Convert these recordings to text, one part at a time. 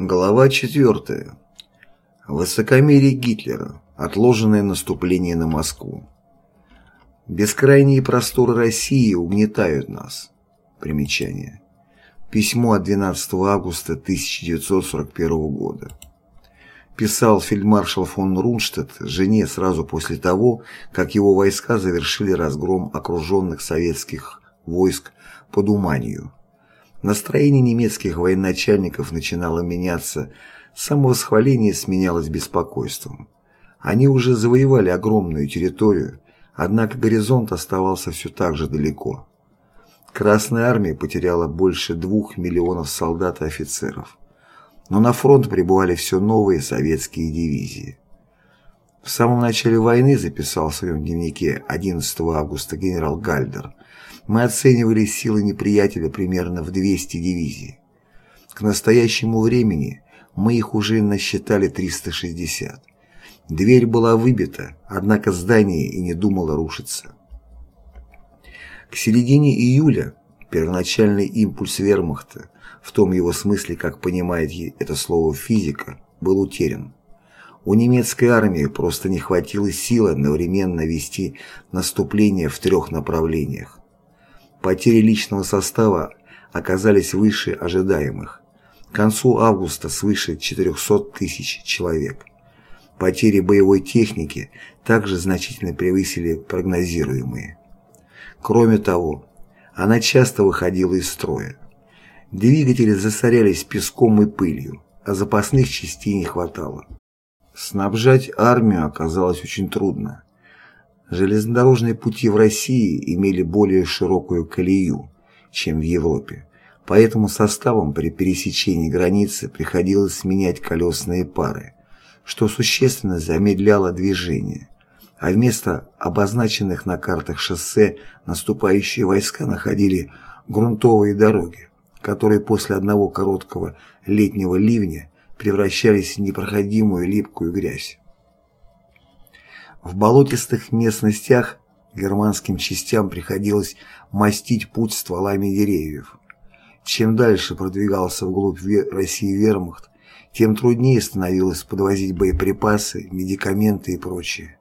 Глава 4. Высокомерие Гитлера. Отложенное наступление на Москву. Бескрайние просторы России угнетают нас. Примечание. Письмо от 12 августа 1941 года. Писал фельдмаршал фон Рунштадт жене сразу после того, как его войска завершили разгром окруженных советских войск под Уманью. Настроение немецких военачальников начинало меняться, самовосхваление сменялось беспокойством. Они уже завоевали огромную территорию, однако горизонт оставался все так же далеко. Красная армия потеряла больше двух миллионов солдат и офицеров. Но на фронт прибывали все новые советские дивизии. В самом начале войны записал в своем дневнике 11 августа генерал Гальдер – мы оценивали силы неприятеля примерно в 200 дивизий. К настоящему времени мы их уже насчитали 360. Дверь была выбита, однако здание и не думало рушиться. К середине июля первоначальный импульс вермахта, в том его смысле, как понимает это слово физика, был утерян. У немецкой армии просто не хватило сил одновременно вести наступление в трех направлениях. Потери личного состава оказались выше ожидаемых. К концу августа свыше 400 тысяч человек. Потери боевой техники также значительно превысили прогнозируемые. Кроме того, она часто выходила из строя. Двигатели засорялись песком и пылью, а запасных частей не хватало. Снабжать армию оказалось очень трудно. Железнодорожные пути в России имели более широкую колею, чем в Европе, поэтому составом при пересечении границы приходилось менять колесные пары, что существенно замедляло движение, а вместо обозначенных на картах шоссе наступающие войска находили грунтовые дороги, которые после одного короткого летнего ливня превращались в непроходимую липкую грязь. В болотистых местностях германским частям приходилось мастить путь стволами деревьев. Чем дальше продвигался вглубь России вермахт, тем труднее становилось подвозить боеприпасы, медикаменты и прочее.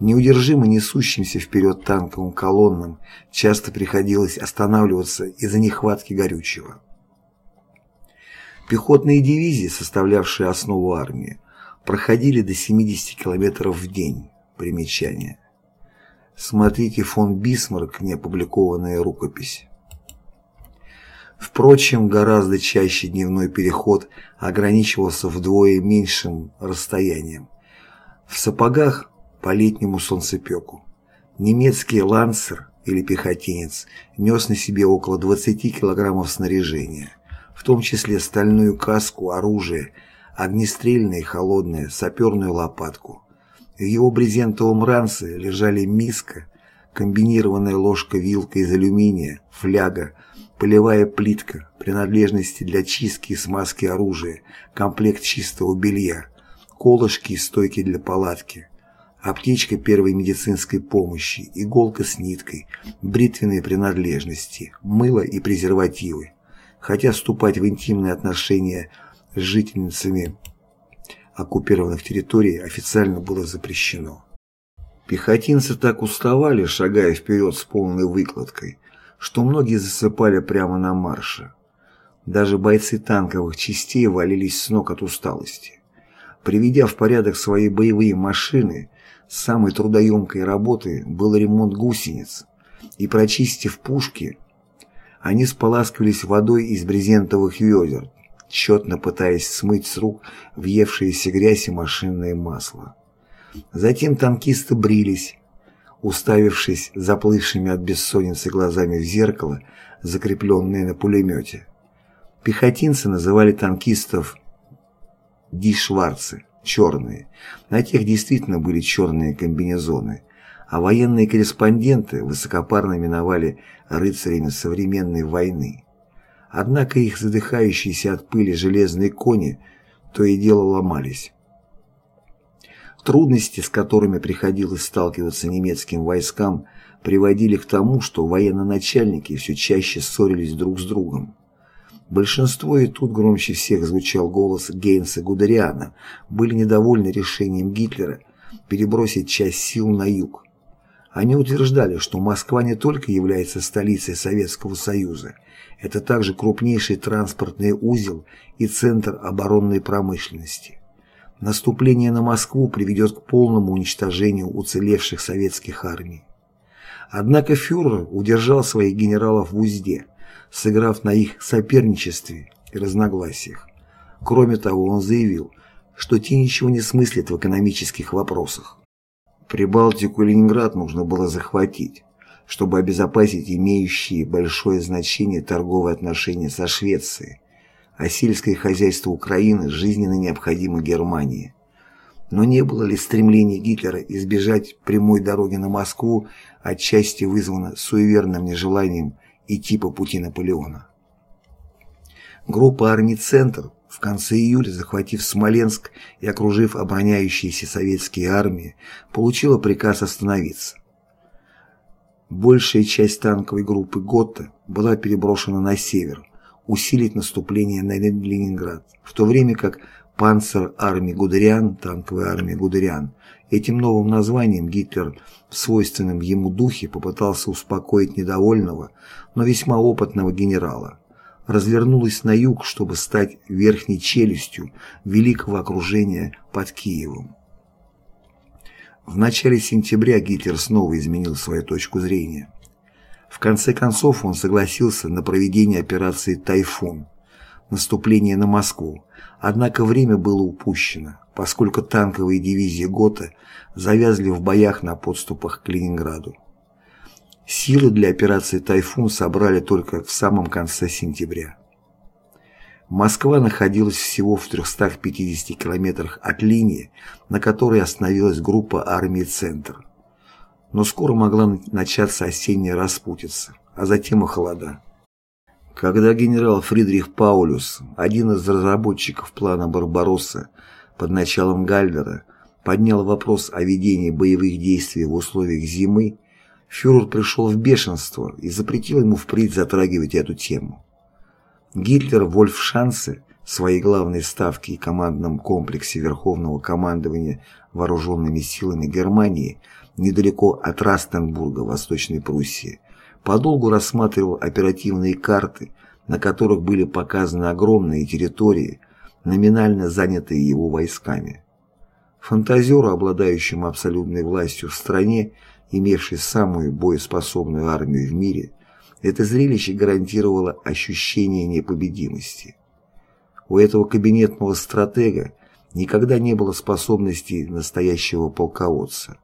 Неудержимо несущимся вперед танковым колоннам часто приходилось останавливаться из-за нехватки горючего. Пехотные дивизии, составлявшие основу армии, проходили до 70 км в день. Примечание. Смотрите фон Бисмарк, неопубликованная рукопись. Впрочем, гораздо чаще дневной переход ограничивался вдвое меньшим расстоянием. В сапогах по летнему солнцепеку. Немецкий лансер или пехотинец нес на себе около 20 килограммов снаряжения, в том числе стальную каску, оружие, огнестрельное и холодное, саперную лопатку. В его брезентовом ранце лежали миска, комбинированная ложка-вилка из алюминия, фляга, полевая плитка, принадлежности для чистки и смазки оружия, комплект чистого белья, колышки и стойки для палатки, аптечка первой медицинской помощи, иголка с ниткой, бритвенные принадлежности, мыло и презервативы. Хотя вступать в интимные отношения с жительницами оккупированных территорий официально было запрещено. Пехотинцы так уставали, шагая вперед с полной выкладкой, что многие засыпали прямо на марше. Даже бойцы танковых частей валились с ног от усталости. Приведя в порядок свои боевые машины, самой трудоемкой работой был ремонт гусениц, и прочистив пушки, они споласкивались водой из брезентовых ведер, тщетно пытаясь смыть с рук въевшиеся грязь и машинное масло. Затем танкисты брились, уставившись заплывшими от бессонницы глазами в зеркало, закрепленное на пулемете. Пехотинцы называли танкистов «дишварцы» — черные. На тех действительно были черные комбинезоны, а военные корреспонденты высокопарно именовали рыцарями современной войны. Однако их задыхающиеся от пыли железные кони то и дело ломались. Трудности, с которыми приходилось сталкиваться немецким войскам, приводили к тому, что военно-начальники все чаще ссорились друг с другом. Большинство, и тут громче всех звучал голос Гейнса Гудериана, были недовольны решением Гитлера перебросить часть сил на юг. Они утверждали, что Москва не только является столицей Советского Союза, это также крупнейший транспортный узел и центр оборонной промышленности. Наступление на Москву приведет к полному уничтожению уцелевших советских армий. Однако фюрер удержал своих генералов в узде, сыграв на их соперничестве и разногласиях. Кроме того, он заявил, что те ничего не смыслят в экономических вопросах. Прибалтику и Ленинград нужно было захватить, чтобы обезопасить имеющие большое значение торговые отношения со Швецией, а сельское хозяйство Украины жизненно необходимо Германии. Но не было ли стремления Гитлера избежать прямой дороги на Москву отчасти вызвано суеверным нежеланием идти по пути Наполеона? Группа армий «Центр» в конце июля, захватив Смоленск и окружив обороняющиеся советские армии, получила приказ остановиться. Большая часть танковой группы «Готта» была переброшена на север, усилить наступление на Ленинград, в то время как панцер армии Гудериан, танковая армия Гудериан, этим новым названием Гитлер в свойственном ему духе попытался успокоить недовольного, но весьма опытного генерала, развернулась на юг, чтобы стать верхней челюстью великого окружения под Киевом. В начале сентября Гитлер снова изменил свою точку зрения. В конце концов он согласился на проведение операции «Тайфун» наступление на Москву, однако время было упущено, поскольку танковые дивизии ГОТА завязли в боях на подступах к Ленинграду. Силы для операции «Тайфун» собрали только в самом конце сентября. Москва находилась всего в 350 километрах от линии, на которой остановилась группа армии «Центр». Но скоро могла начаться осенняя распутица, а затем и холода. Когда генерал Фридрих Паулюс, один из разработчиков плана «Барбаросса» под началом Гальдера, поднял вопрос о ведении боевых действий в условиях зимы, Фюрер пришел в бешенство и запретил ему впредь затрагивать эту тему. Гитлер в Вольфшанце, своей главной ставке и командном комплексе Верховного командования вооруженными силами Германии, недалеко от Растенбурга, Восточной Пруссии, подолгу рассматривал оперативные карты, на которых были показаны огромные территории, номинально занятые его войсками. Фантазеру, обладающему абсолютной властью в стране, имевший самую боеспособную армию в мире, это зрелище гарантировало ощущение непобедимости. У этого кабинетного стратега никогда не было способностей настоящего полководца,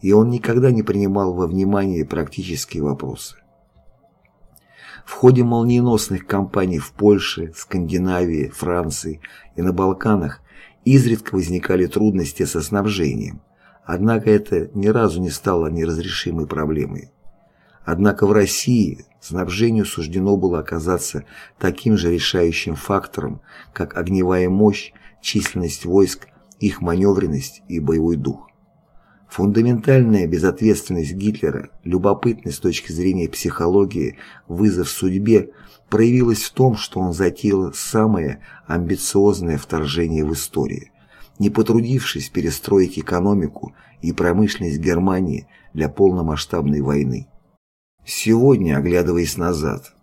и он никогда не принимал во внимание практические вопросы. В ходе молниеносных кампаний в Польше, Скандинавии, Франции и на Балканах изредка возникали трудности со снабжением, Однако это ни разу не стало неразрешимой проблемой. Однако в России снабжению суждено было оказаться таким же решающим фактором, как огневая мощь, численность войск, их маневренность и боевой дух. Фундаментальная безответственность Гитлера, любопытный с точки зрения психологии вызов судьбе, проявилась в том, что он затеял самое амбициозное вторжение в историю не потрудившись перестроить экономику и промышленность Германии для полномасштабной войны. Сегодня, оглядываясь назад,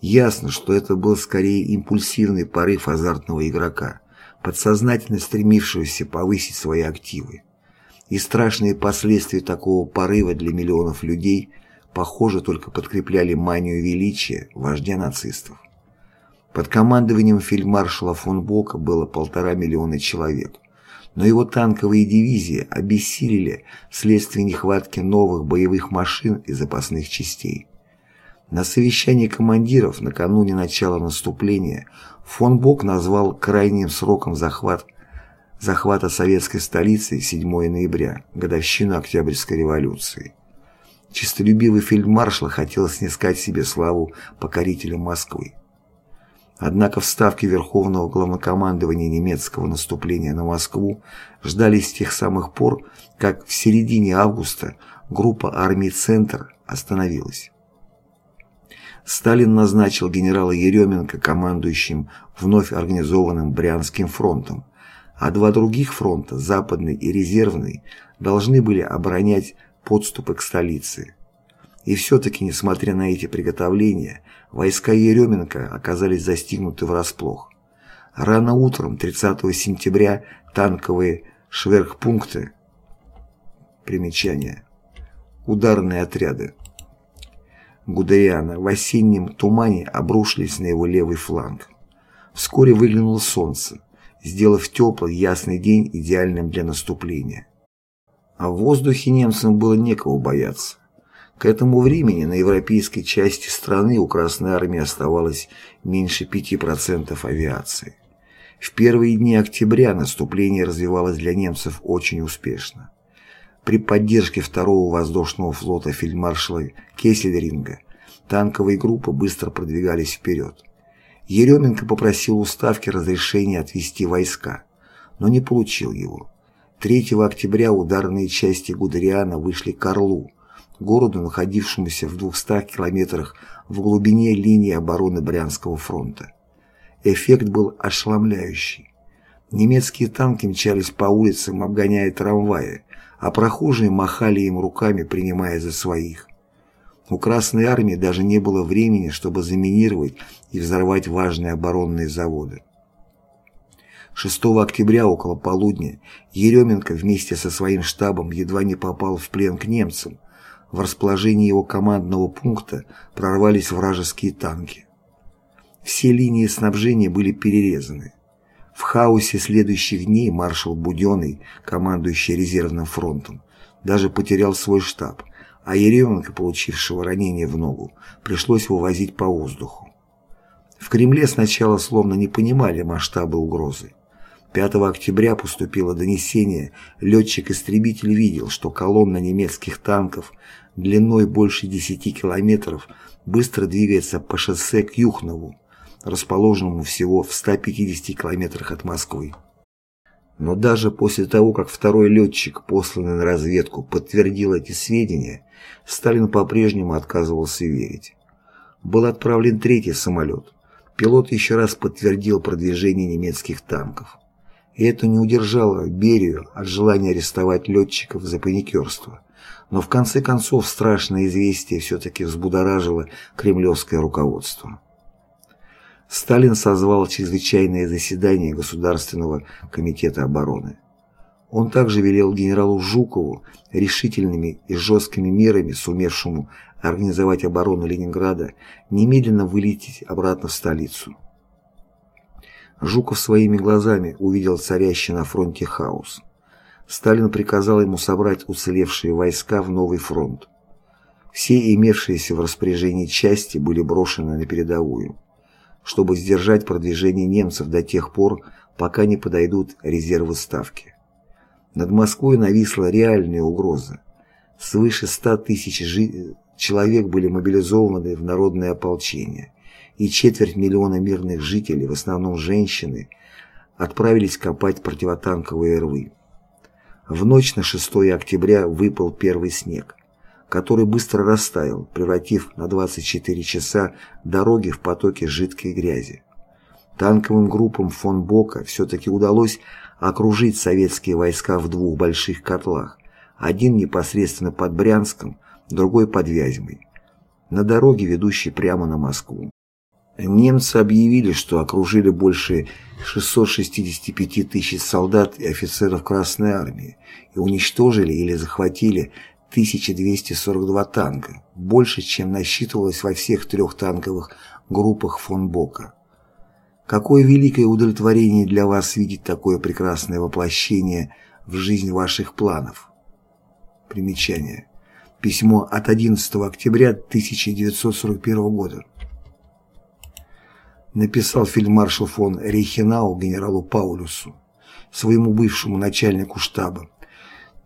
ясно, что это был скорее импульсивный порыв азартного игрока, подсознательно стремившегося повысить свои активы. И страшные последствия такого порыва для миллионов людей, похоже, только подкрепляли манию величия вождя нацистов. Под командованием фельдмаршала фон Бока было полтора миллиона человек – но его танковые дивизии обессилели вследствие нехватки новых боевых машин и запасных частей. На совещании командиров накануне начала наступления фон Бок назвал крайним сроком захват, захвата советской столицы 7 ноября, годовщину Октябрьской революции. Чистолюбивый фельдмаршал хотел снискать себе славу покорителя Москвы. Однако вставки Верховного Главнокомандования немецкого наступления на Москву ждали с тех самых пор, как в середине августа группа армий «Центр» остановилась. Сталин назначил генерала Еременко командующим вновь организованным Брянским фронтом, а два других фронта, Западный и Резервный, должны были оборонять подступы к столице. И все-таки, несмотря на эти приготовления, войска Еременко оказались застигнуты врасплох. Рано утром 30 сентября танковые шверхпункты примечания ударные отряды Гудериана в осеннем тумане обрушились на его левый фланг. Вскоре выглянуло солнце, сделав теплый ясный день идеальным для наступления. А в воздухе немцам было некого бояться. К этому времени на европейской части страны у Красной Армии оставалось меньше 5% авиации. В первые дни октября наступление развивалось для немцев очень успешно. При поддержке второго воздушного флота фельдмаршала Кессельринга танковые группы быстро продвигались вперед. Еременко попросил у Ставки разрешения отвести войска, но не получил его. 3 октября ударные части Гудериана вышли к Орлу, городу, находившемуся в 200 километрах в глубине линии обороны Брянского фронта. Эффект был ошеломляющий. Немецкие танки мчались по улицам, обгоняя трамваи, а прохожие махали им руками, принимая за своих. У Красной Армии даже не было времени, чтобы заминировать и взорвать важные оборонные заводы. 6 октября около полудня Еременко вместе со своим штабом едва не попал в плен к немцам, в расположении его командного пункта прорвались вражеские танки. Все линии снабжения были перерезаны. В хаосе следующих дней маршал Буденный, командующий резервным фронтом, даже потерял свой штаб, а Еременко, получившего ранение в ногу, пришлось вывозить по воздуху. В Кремле сначала словно не понимали масштабы угрозы. 5 октября поступило донесение, летчик-истребитель видел, что колонна немецких танков длиной больше 10 километров быстро двигается по шоссе к Юхнову, расположенному всего в 150 километрах от Москвы. Но даже после того, как второй летчик, посланный на разведку, подтвердил эти сведения, Сталин по-прежнему отказывался верить. Был отправлен третий самолет. Пилот еще раз подтвердил продвижение немецких танков. И это не удержало Берию от желания арестовать летчиков за паникерство. Но в конце концов страшное известие все-таки взбудоражило кремлевское руководство. Сталин созвал чрезвычайное заседание Государственного комитета обороны. Он также велел генералу Жукову решительными и жесткими мерами, сумевшему организовать оборону Ленинграда, немедленно вылететь обратно в столицу. Жуков своими глазами увидел царящий на фронте хаос. Сталин приказал ему собрать уцелевшие войска в новый фронт. Все имевшиеся в распоряжении части были брошены на передовую чтобы сдержать продвижение немцев до тех пор, пока не подойдут резервы Ставки. Над Москвой нависла реальная угроза. Свыше ста тысяч жи... человек были мобилизованы в народное ополчение, и четверть миллиона мирных жителей, в основном женщины, отправились копать противотанковые рвы. В ночь на 6 октября выпал первый снег который быстро растаял, превратив на 24 часа дороги в потоки жидкой грязи. Танковым группам фон Бока все-таки удалось окружить советские войска в двух больших котлах, один непосредственно под Брянском, другой под Вязьмой, на дороге, ведущей прямо на Москву. Немцы объявили, что окружили больше 665 тысяч солдат и офицеров Красной Армии и уничтожили или захватили 1242 танка, больше, чем насчитывалось во всех трех танковых группах фон Бока. Какое великое удовлетворение для вас видеть такое прекрасное воплощение в жизнь ваших планов. Примечание. Письмо от 11 октября 1941 года. Написал фельдмаршал фон Рейхенау генералу Паулюсу, своему бывшему начальнику штаба,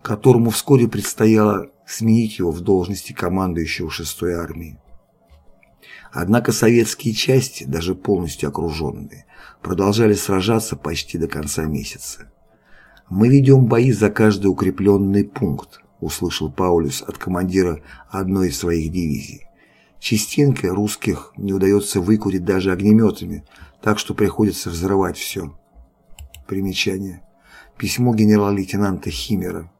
которому вскоре предстояло сменить его в должности командующего 6-й армией. Однако советские части, даже полностью окруженные, продолжали сражаться почти до конца месяца. «Мы ведем бои за каждый укрепленный пункт», услышал Паулюс от командира одной из своих дивизий. Частенько русских не удается выкурить даже огнеметами, так что приходится взрывать все. Примечание. Письмо генерал-лейтенанта Химера.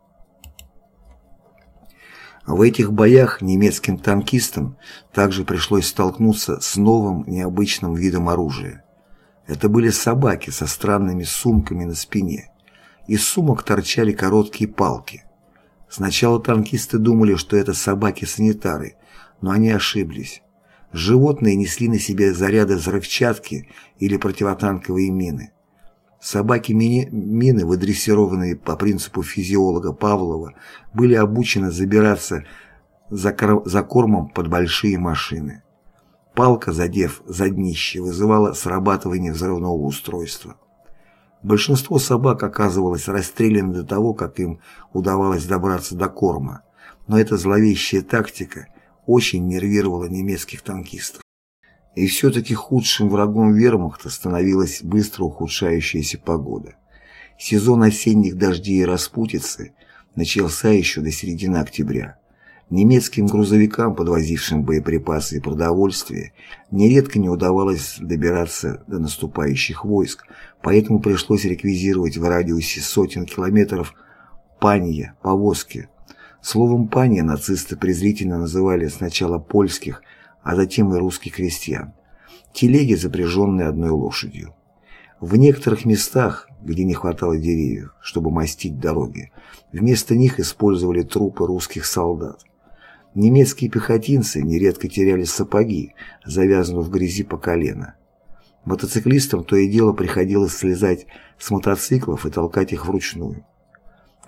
В этих боях немецким танкистам также пришлось столкнуться с новым необычным видом оружия. Это были собаки со странными сумками на спине. Из сумок торчали короткие палки. Сначала танкисты думали, что это собаки-санитары, но они ошиблись. Животные несли на себе заряды взрывчатки или противотанковые мины. Собаки-мины, выдрессированные по принципу физиолога Павлова, были обучены забираться за, за кормом под большие машины. Палка, задев за днище, вызывала срабатывание взрывного устройства. Большинство собак оказывалось расстреляно до того, как им удавалось добраться до корма, но эта зловещая тактика очень нервировала немецких танкистов. И все-таки худшим врагом вермахта становилась быстро ухудшающаяся погода. Сезон осенних дождей и распутицы начался еще до середины октября. Немецким грузовикам, подвозившим боеприпасы и продовольствие, нередко не удавалось добираться до наступающих войск, поэтому пришлось реквизировать в радиусе сотен километров панья, повозки. Словом панья нацисты презрительно называли сначала польских, а затем и русских крестьян. Телеги, запряженные одной лошадью. В некоторых местах, где не хватало деревьев, чтобы мастить дороги, вместо них использовали трупы русских солдат. Немецкие пехотинцы нередко теряли сапоги, завязанные в грязи по колено. Мотоциклистам то и дело приходилось слезать с мотоциклов и толкать их вручную.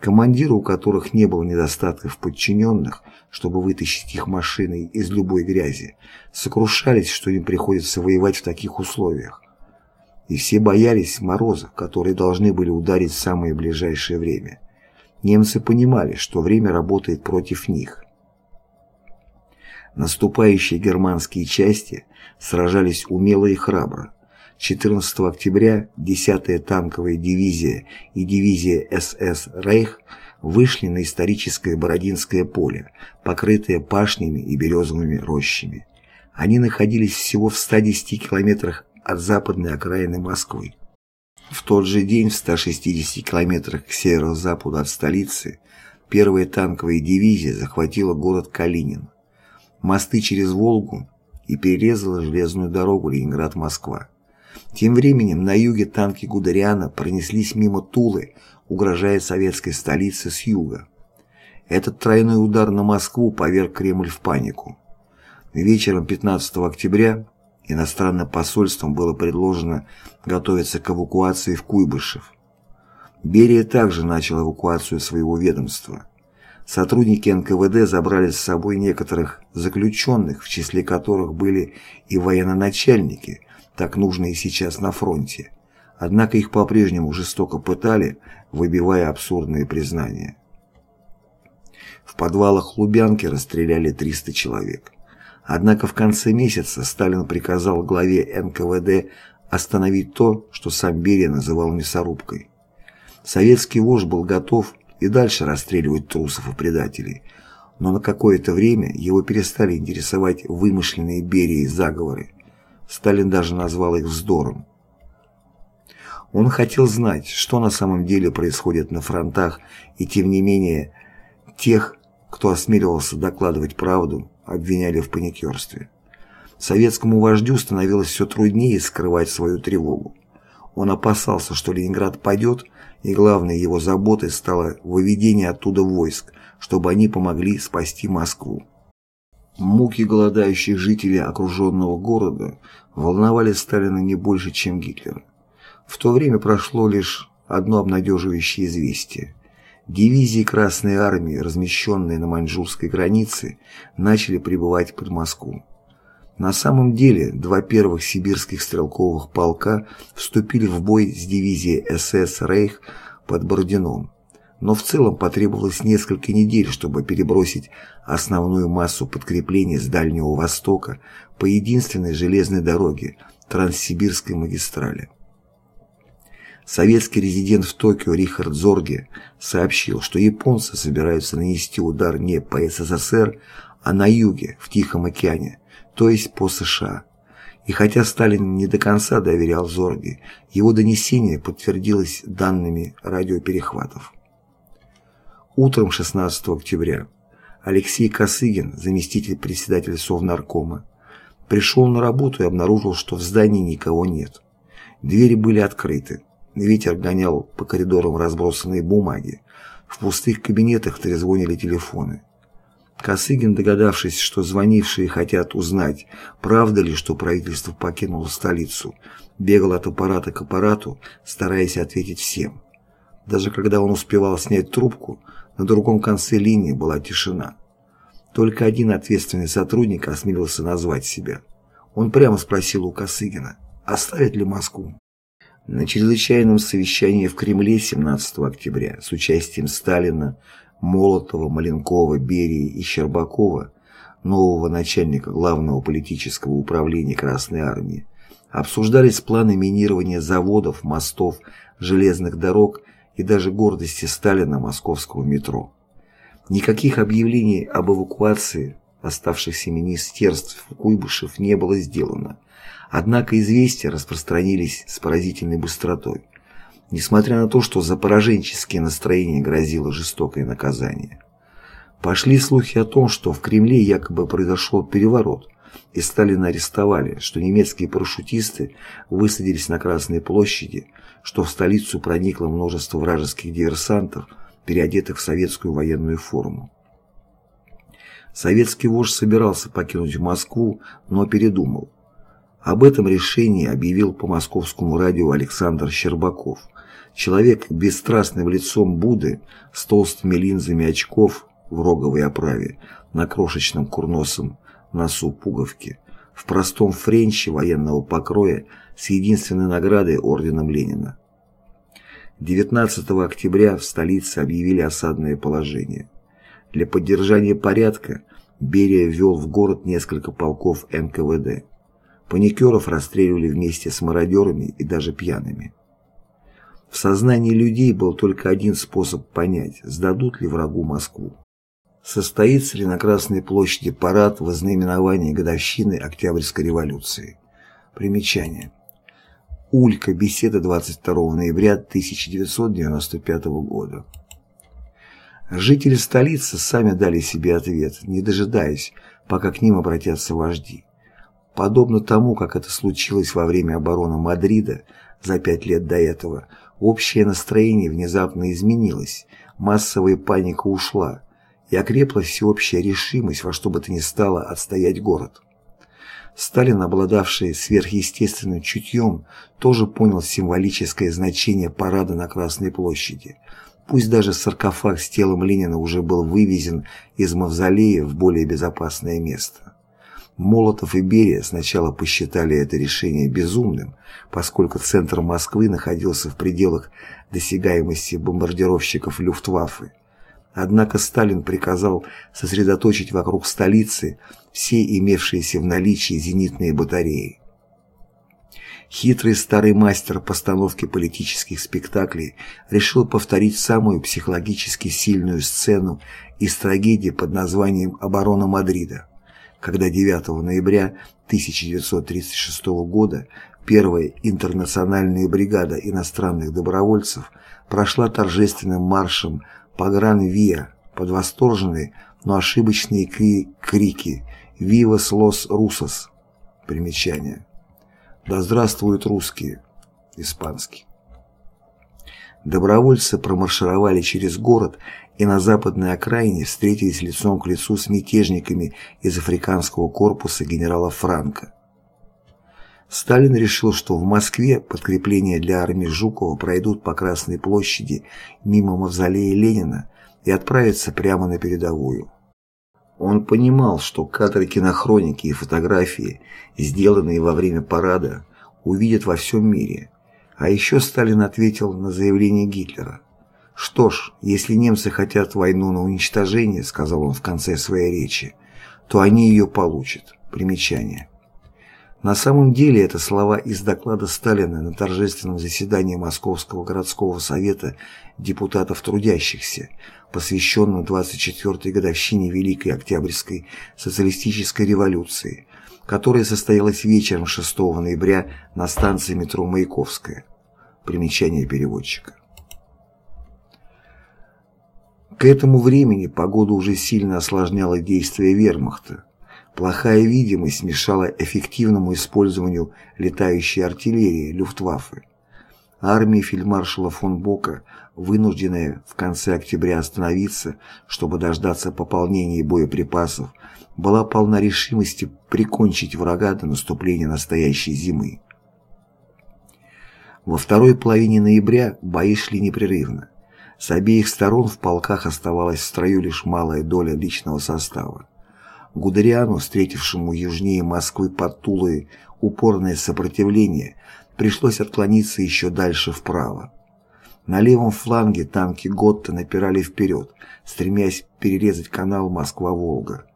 Командиры, у которых не было недостатков подчиненных, чтобы вытащить их машины из любой грязи, сокрушались, что им приходится воевать в таких условиях. И все боялись морозов, которые должны были ударить в самое ближайшее время. Немцы понимали, что время работает против них. Наступающие германские части сражались умело и храбро. 14 октября 10-я танковая дивизия и дивизия СС «Рейх» вышли на историческое Бородинское поле, покрытое пашнями и березовыми рощами. Они находились всего в 110 километрах от западной окраины Москвы. В тот же день в 160 километрах к северо-западу от столицы первая танковая дивизия захватила город Калинин, мосты через Волгу и перерезала железную дорогу Ленинград-Москва. Тем временем на юге танки Гудериана пронеслись мимо Тулы, угрожая советской столице с юга. Этот тройной удар на Москву поверг Кремль в панику. Вечером 15 октября иностранным посольством было предложено готовиться к эвакуации в Куйбышев. Берия также начал эвакуацию своего ведомства. Сотрудники НКВД забрали с собой некоторых заключенных, в числе которых были и военноначальники, так нужные сейчас на фронте. Однако их по-прежнему жестоко пытали, выбивая абсурдные признания. В подвалах Лубянки расстреляли 300 человек. Однако в конце месяца Сталин приказал главе НКВД остановить то, что сам Берия называл мясорубкой. Советский вождь был готов и дальше расстреливать трусов и предателей, но на какое-то время его перестали интересовать вымышленные Берией заговоры. Сталин даже назвал их вздором. Он хотел знать, что на самом деле происходит на фронтах, и тем не менее тех, кто осмеливался докладывать правду, обвиняли в паникерстве. Советскому вождю становилось все труднее скрывать свою тревогу. Он опасался, что Ленинград падет, и главной его заботой стало выведение оттуда войск, чтобы они помогли спасти Москву. Муки голодающих жителей окруженного города волновали Сталина не больше, чем Гитлера. В то время прошло лишь одно обнадеживающее известие. Дивизии Красной Армии, размещенные на маньчжурской границе, начали прибывать под Москву. На самом деле, два первых сибирских стрелковых полка вступили в бой с дивизией СС «Рейх» под Бородином но в целом потребовалось несколько недель, чтобы перебросить основную массу подкреплений с Дальнего Востока по единственной железной дороге Транссибирской магистрали. Советский резидент в Токио Рихард Зорге сообщил, что японцы собираются нанести удар не по СССР, а на юге, в Тихом океане, то есть по США. И хотя Сталин не до конца доверял Зорге, его донесение подтвердилось данными радиоперехватов. Утром 16 октября Алексей Косыгин, заместитель председателя Совнаркома, пришел на работу и обнаружил, что в здании никого нет. Двери были открыты. Ветер гонял по коридорам разбросанные бумаги. В пустых кабинетах трезвонили телефоны. Косыгин, догадавшись, что звонившие хотят узнать, правда ли, что правительство покинуло столицу, бегал от аппарата к аппарату, стараясь ответить всем. Даже когда он успевал снять трубку, на другом конце линии была тишина. Только один ответственный сотрудник осмелился назвать себя. Он прямо спросил у Косыгина, оставит ли Москву. На чрезвычайном совещании в Кремле 17 октября с участием Сталина, Молотова, Маленкова, Берии и Щербакова, нового начальника Главного политического управления Красной Армии, обсуждались планы минирования заводов, мостов, железных дорог и даже гордости Сталина московского метро. Никаких объявлений об эвакуации оставшихся министерств Куйбышев не было сделано, однако известия распространились с поразительной быстротой несмотря на то, что за пораженческие настроения грозило жестокое наказание. Пошли слухи о том, что в Кремле якобы произошел переворот, и Сталина арестовали, что немецкие парашютисты высадились на Красной площади, что в столицу проникло множество вражеских диверсантов, переодетых в советскую военную форму. Советский вождь собирался покинуть Москву, но передумал. Об этом решении объявил по московскому радио Александр Щербаков – Человек бесстрастным лицом Будды с толстыми линзами очков в роговой оправе, на крошечном курносом носу пуговки, в простом френче военного покроя с единственной наградой орденом Ленина. 19 октября в столице объявили осадное положение. Для поддержания порядка Берия ввел в город несколько полков НКВД. Паникеров расстреливали вместе с мародерами и даже пьяными. В сознании людей был только один способ понять, сдадут ли врагу Москву. Состоится ли на Красной площади парад во знаменовании годовщины Октябрьской революции? Примечание. Улька. Беседа 22 ноября 1995 года. Жители столицы сами дали себе ответ, не дожидаясь, пока к ним обратятся вожди. Подобно тому, как это случилось во время обороны Мадрида за пять лет до этого – Общее настроение внезапно изменилось, массовая паника ушла, и окрепла всеобщая решимость во что бы то ни стало отстоять город. Сталин, обладавший сверхъестественным чутьем, тоже понял символическое значение парада на Красной площади. Пусть даже саркофаг с телом Ленина уже был вывезен из мавзолея в более безопасное место. Молотов и Берия сначала посчитали это решение безумным, поскольку центр Москвы находился в пределах досягаемости бомбардировщиков Люфтваффе. Однако Сталин приказал сосредоточить вокруг столицы все имевшиеся в наличии зенитные батареи. Хитрый старый мастер постановки политических спектаклей решил повторить самую психологически сильную сцену из трагедии под названием «Оборона Мадрида» когда 9 ноября 1936 года первая интернациональная бригада иностранных добровольцев прошла торжественным маршем по Гран-Виа под восторженные, но ошибочные кри крики «Вивас лос русос!» Примечание. «Да здравствуют русские!» Испанский. Добровольцы промаршировали через город и на западной окраине встретились лицом к лицу с мятежниками из африканского корпуса генерала Франка. Сталин решил, что в Москве подкрепления для армии Жукова пройдут по Красной площади мимо мавзолея Ленина и отправятся прямо на передовую. Он понимал, что кадры кинохроники и фотографии, сделанные во время парада, увидят во всем мире. А еще Сталин ответил на заявление Гитлера. «Что ж, если немцы хотят войну на уничтожение, — сказал он в конце своей речи, — то они ее получат». Примечание. На самом деле это слова из доклада Сталина на торжественном заседании Московского городского совета депутатов трудящихся, посвященном 24-й годовщине Великой Октябрьской социалистической революции, которая состоялась вечером 6 ноября на станции метро Маяковская. Примечание переводчика. К этому времени погода уже сильно осложняла действия вермахта. Плохая видимость мешала эффективному использованию летающей артиллерии Люфтваффе. Армия фельдмаршала фон Бока, вынужденная в конце октября остановиться, чтобы дождаться пополнения боеприпасов, была полна решимости прикончить врага до наступления настоящей зимы. Во второй половине ноября бои шли непрерывно. С обеих сторон в полках оставалась в строю лишь малая доля личного состава. Гудериану, встретившему южнее Москвы под Тулой упорное сопротивление, пришлось отклониться еще дальше вправо. На левом фланге танки Готта напирали вперед, стремясь перерезать канал Москва-Волга.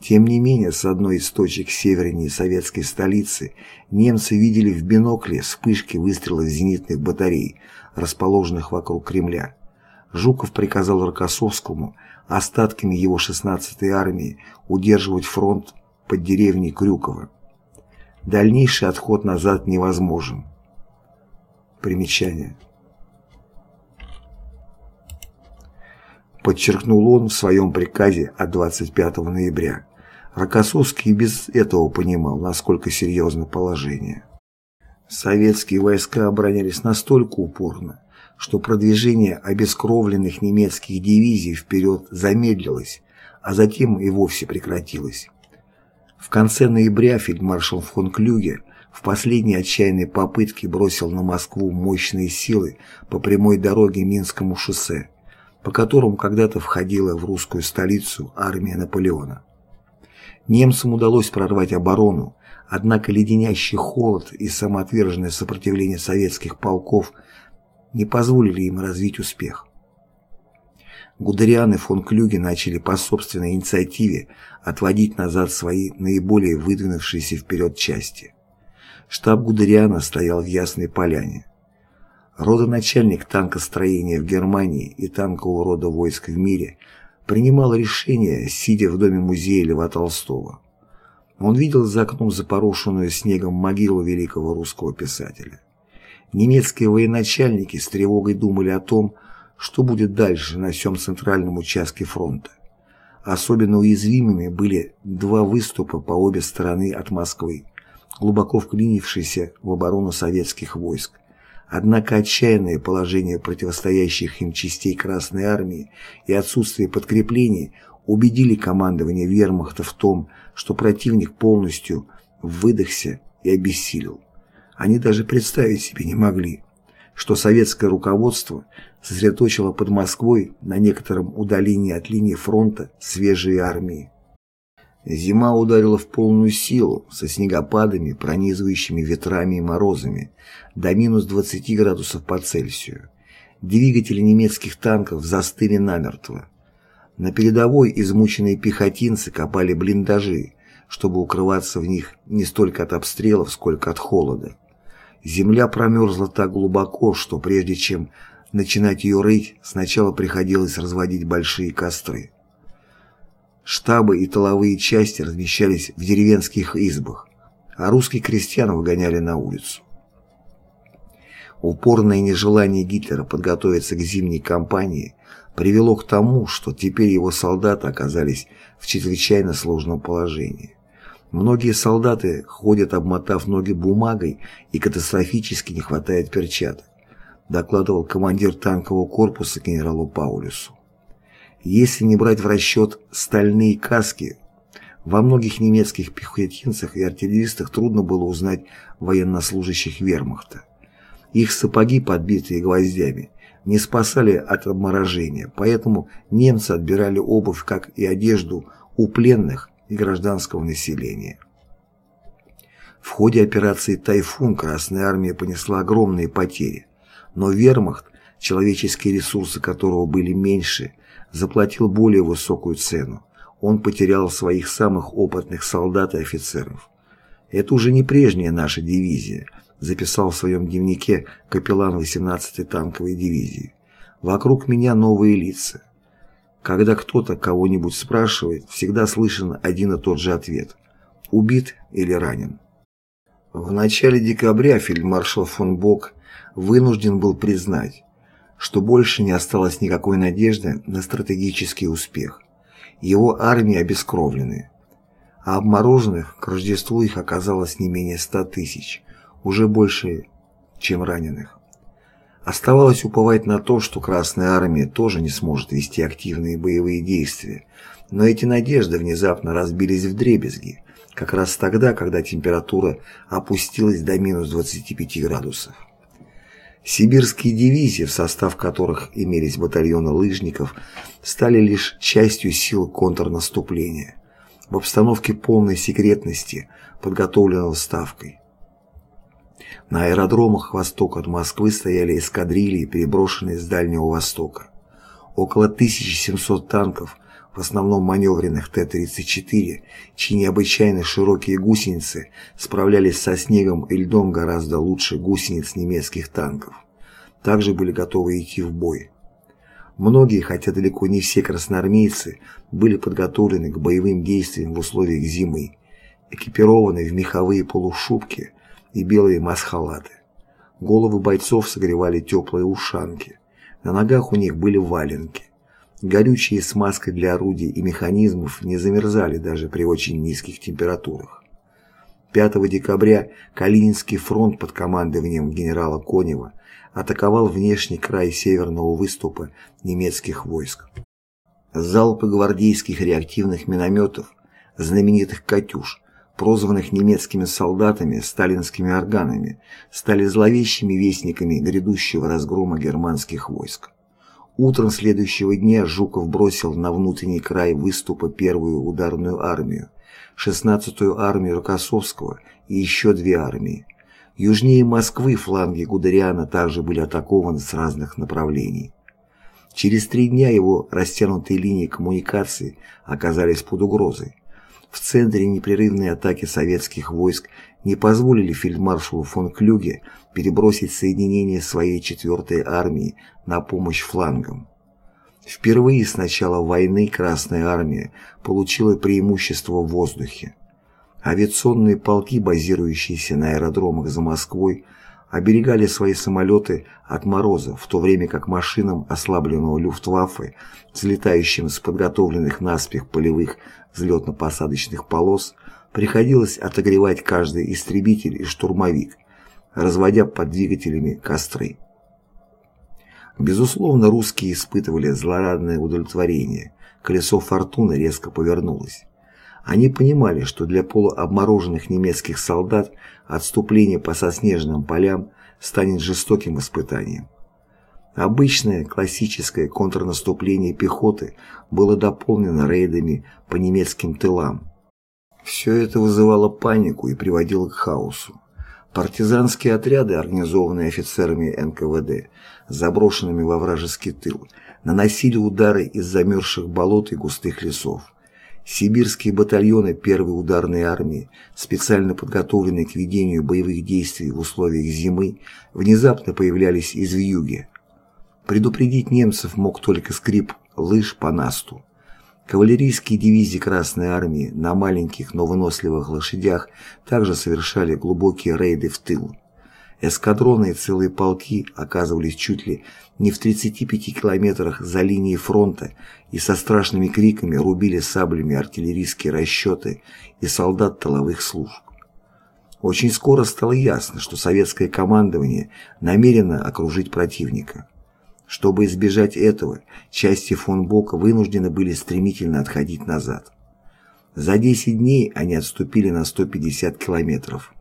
Тем не менее, с одной из точек севернее советской столицы немцы видели в бинокле вспышки выстрелов зенитных батарей, расположенных вокруг Кремля. Жуков приказал Рокоссовскому остатками его 16-й армии удерживать фронт под деревней Крюково. Дальнейший отход назад невозможен. Примечание. Подчеркнул он в своем приказе от 25 ноября. Рокоссовский без этого понимал, насколько серьезно положение. Советские войска оборонялись настолько упорно, что продвижение обескровленных немецких дивизий вперед замедлилось, а затем и вовсе прекратилось. В конце ноября фельдмаршал фон Клюге в последней отчаянной попытке бросил на Москву мощные силы по прямой дороге Минскому шоссе, по которому когда-то входила в русскую столицу армия Наполеона. Немцам удалось прорвать оборону, однако леденящий холод и самоотверженное сопротивление советских полков не позволили им развить успех. Гудериан и фон Клюге начали по собственной инициативе отводить назад свои наиболее выдвинувшиеся вперед части. Штаб Гудериана стоял в Ясной Поляне. Родоначальник танкостроения в Германии и танкового рода войск в мире – принимал решения, сидя в доме музея Льва Толстого. Он видел за окном запорошенную снегом могилу великого русского писателя. Немецкие военачальники с тревогой думали о том, что будет дальше на всем центральном участке фронта. Особенно уязвимыми были два выступа по обе стороны от Москвы, глубоко вклинившиеся в оборону советских войск, Однако отчаянное положение противостоящих им частей Красной Армии и отсутствие подкреплений убедили командование вермахта в том, что противник полностью выдохся и обессилел. Они даже представить себе не могли, что советское руководство сосредоточило под Москвой на некотором удалении от линии фронта свежие армии. Зима ударила в полную силу, со снегопадами, пронизывающими ветрами и морозами, до минус 20 градусов по Цельсию. Двигатели немецких танков застыли намертво. На передовой измученные пехотинцы копали блиндажи, чтобы укрываться в них не столько от обстрелов, сколько от холода. Земля промерзла так глубоко, что прежде чем начинать ее рыть, сначала приходилось разводить большие костры. Штабы и тыловые части размещались в деревенских избах, а русских крестьян выгоняли на улицу. Упорное нежелание Гитлера подготовиться к зимней кампании привело к тому, что теперь его солдаты оказались в чрезвычайно сложном положении. Многие солдаты ходят, обмотав ноги бумагой, и катастрофически не хватает перчаток, докладывал командир танкового корпуса генералу Паулюсу. Если не брать в расчет стальные каски, во многих немецких пехотинцах и артиллеристах трудно было узнать военнослужащих вермахта. Их сапоги, подбитые гвоздями, не спасали от обморожения, поэтому немцы отбирали обувь, как и одежду, у пленных и гражданского населения. В ходе операции «Тайфун» Красная Армия понесла огромные потери, но вермахт, человеческие ресурсы которого были меньше, заплатил более высокую цену. Он потерял своих самых опытных солдат и офицеров. Это уже не прежняя наша дивизия, записал в своем дневнике капеллан 18-й танковой дивизии. Вокруг меня новые лица. Когда кто-то кого-нибудь спрашивает, всегда слышен один и тот же ответ. убит или ранен. В начале декабря фельдмаршал фон Бок вынужден был признать, что больше не осталось никакой надежды на стратегический успех. Его армии обескровлены, а обмороженных к Рождеству их оказалось не менее ста тысяч, уже больше, чем раненых. Оставалось уповать на то, что Красная Армия тоже не сможет вести активные боевые действия, но эти надежды внезапно разбились в дребезги, как раз тогда, когда температура опустилась до минус 25 градусов. Сибирские дивизии, в состав которых имелись батальоны лыжников, стали лишь частью сил контрнаступления, в обстановке полной секретности, подготовленного Ставкой. На аэродромах восток от Москвы стояли эскадрильи, переброшенные с Дальнего Востока. Около 1700 танков, в основном маневренных Т-34, чьи необычайно широкие гусеницы справлялись со снегом и льдом гораздо лучше гусениц немецких танков, также были готовы идти в бой. Многие, хотя далеко не все красноармейцы, были подготовлены к боевым действиям в условиях зимы, экипированы в меховые полушубки и белые масхалаты. Головы бойцов согревали теплые ушанки, на ногах у них были валенки. Горючие смазкой для орудий и механизмов не замерзали даже при очень низких температурах. 5 декабря Калининский фронт под командованием генерала Конева атаковал внешний край северного выступа немецких войск. Залпы гвардейских реактивных минометов, знаменитых «Катюш», прозванных немецкими солдатами сталинскими органами, стали зловещими вестниками грядущего разгрома германских войск. Утром следующего дня Жуков бросил на внутренний край выступа первую ударную армию, 16-ю армию Рокоссовского и еще две армии. Южнее Москвы фланги Гудериана также были атакованы с разных направлений. Через три дня его растянутые линии коммуникаций оказались под угрозой. В центре непрерывной атаки советских войск не позволили фельдмаршалу фон Клюге перебросить соединение своей 4-й армии на помощь флангам. Впервые с начала войны Красная Армия получила преимущество в воздухе. Авиационные полки, базирующиеся на аэродромах за Москвой, оберегали свои самолеты от мороза, в то время как машинам ослабленного Люфтваффе, взлетающим с подготовленных наспех полевых взлетно-посадочных полос, приходилось отогревать каждый истребитель и штурмовик, разводя под двигателями костры. Безусловно, русские испытывали злорадное удовлетворение. Колесо фортуны резко повернулось. Они понимали, что для полуобмороженных немецких солдат отступление по соснежным полям станет жестоким испытанием. Обычное классическое контрнаступление пехоты было дополнено рейдами по немецким тылам. Все это вызывало панику и приводило к хаосу. Партизанские отряды, организованные офицерами НКВД, заброшенными во вражеский тыл, наносили удары из замерзших болот и густых лесов. Сибирские батальоны первой ударной армии, специально подготовленные к ведению боевых действий в условиях зимы, внезапно появлялись из вьюги. Предупредить немцев мог только скрип лыж по насту. Кавалерийские дивизии Красной Армии на маленьких, но выносливых лошадях также совершали глубокие рейды в тыл. Эскадроны и целые полки оказывались чуть ли не в 35 километрах за линией фронта и со страшными криками рубили саблями артиллерийские расчеты и солдат тыловых служб. Очень скоро стало ясно, что советское командование намерено окружить противника. Чтобы избежать этого, части фон Бока вынуждены были стремительно отходить назад. За 10 дней они отступили на 150 километров.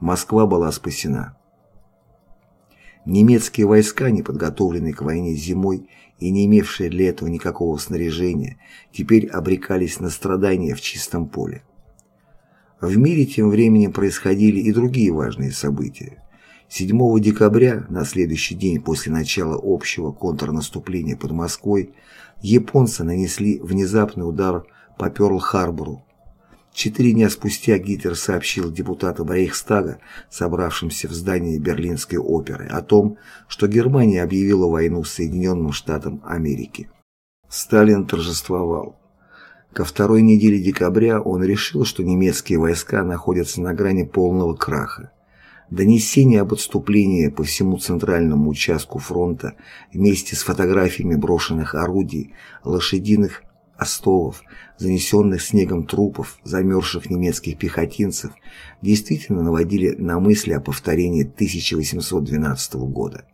Москва была спасена. Немецкие войска, не подготовленные к войне зимой и не имевшие для этого никакого снаряжения, теперь обрекались на страдания в чистом поле. В мире тем временем происходили и другие важные события. 7 декабря, на следующий день после начала общего контрнаступления под Москвой, японцы нанесли внезапный удар по Пёрл-Харбору. Четыре дня спустя Гитлер сообщил депутатам Рейхстага, собравшимся в здании Берлинской оперы, о том, что Германия объявила войну Соединенным Штатам Америки. Сталин торжествовал. Ко второй неделе декабря он решил, что немецкие войска находятся на грани полного краха. Донесение об отступлении по всему центральному участку фронта вместе с фотографиями брошенных орудий, лошадиных остовов, занесенных снегом трупов, замерзших немецких пехотинцев, действительно наводили на мысли о повторении 1812 года.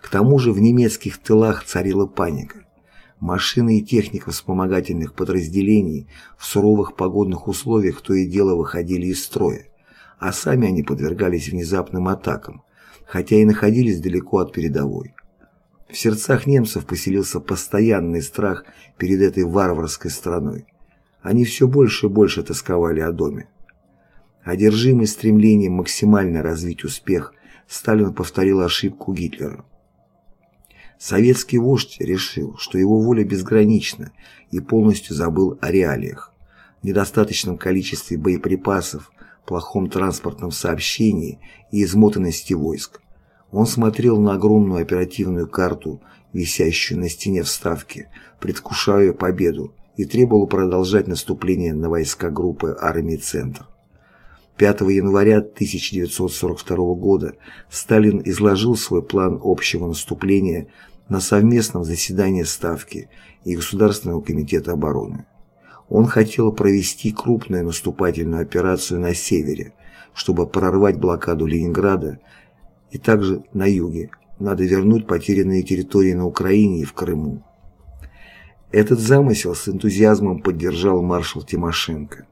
К тому же в немецких тылах царила паника. Машины и техника вспомогательных подразделений в суровых погодных условиях то и дело выходили из строя а сами они подвергались внезапным атакам, хотя и находились далеко от передовой. В сердцах немцев поселился постоянный страх перед этой варварской страной. Они все больше и больше тосковали о доме. Одержимый стремлением максимально развить успех, Сталин повторил ошибку Гитлера. Советский вождь решил, что его воля безгранична и полностью забыл о реалиях, недостаточном количестве боеприпасов, плохом транспортном сообщении и измотанности войск. Он смотрел на огромную оперативную карту, висящую на стене вставки, предвкушая победу, и требовал продолжать наступление на войска группы армии «Центр». 5 января 1942 года Сталин изложил свой план общего наступления на совместном заседании Ставки и Государственного комитета обороны. Он хотел провести крупную наступательную операцию на севере, чтобы прорвать блокаду Ленинграда и также на юге. Надо вернуть потерянные территории на Украине и в Крыму. Этот замысел с энтузиазмом поддержал маршал Тимошенко.